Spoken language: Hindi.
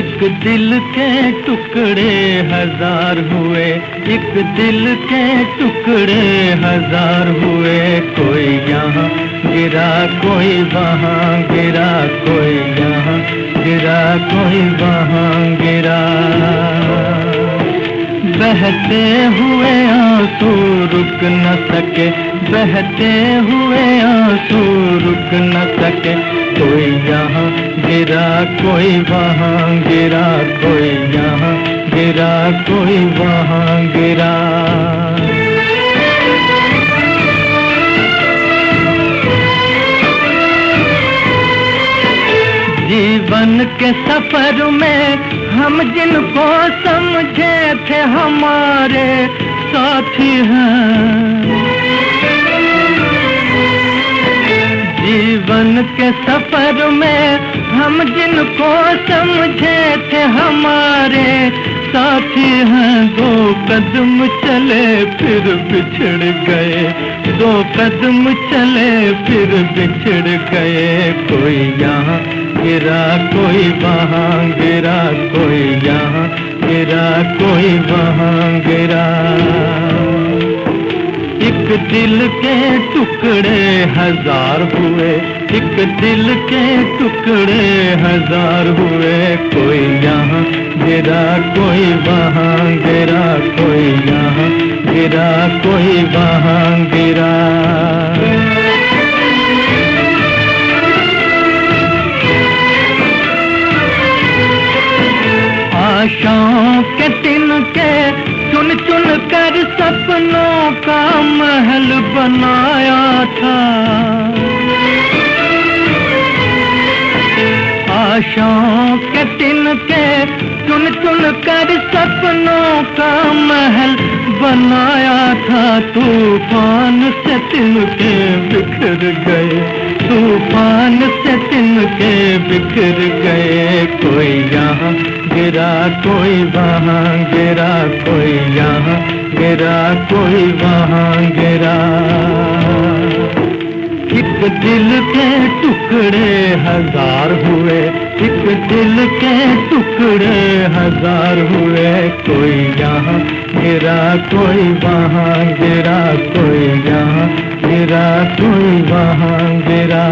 एक दिल के टुकड़े हज़ार हुए, एक दिल के टुकड़े हज़ार हुए। कोई यहाँ गिरा, कोई वहाँ गिरा, कोई यहाँ गिरा, कोई वहाँ गिरा। बहते हुए आँसू रुक न सके, बहते हुए आँसू रुक न सके। कोई यहाँ गिरा, कोई वहाँ गिरा, कोई यहाँ गिरा, कोई वहाँ गिरा। जीवन के सफ़र में हम जिनको समझे थे हमारे साथी हैं। के सफ़र में हम जिनको समझे थे हमारे साथी हैं, दो कदम चले फिर बिछड़ गए। दो कदम चले फिर बिछड़ गए। कोई यहाँ, गिरा कोई वहाँ, गिरा कोई यहाँ, गिरा कोई वहाँ, गिरा। एक दिल के टुकड़े हज़ार हुए एक दिल के टुकड़े हज़ार हुए, कोई यहाँ गिरा कोई वहाँ गिरा कोई यहाँ गिरा कोई वहाँ गिरा आशाओं के तिनके चुन चुन कर सपनों का महल बनाया था। आशाओं के तिनके चुन चुन कर सपनों का महल बनाया था, तूफ़ान से तिनके बिखर गए, तूफ़ान से तिनके बिखर गए। कोई यहाँ गिरा, कोई वहाँ गिरा, कोई यहाँ गिरा, कोई वहाँ गिरा। एक दिल के टुकड़े हज़ार हुए एक दिल के टुकड़े हज़ार हुए? कोई यहाँ, मेरा कोई वहाँ गिरा कोई यहाँ गिरा कोई वहाँ गिरा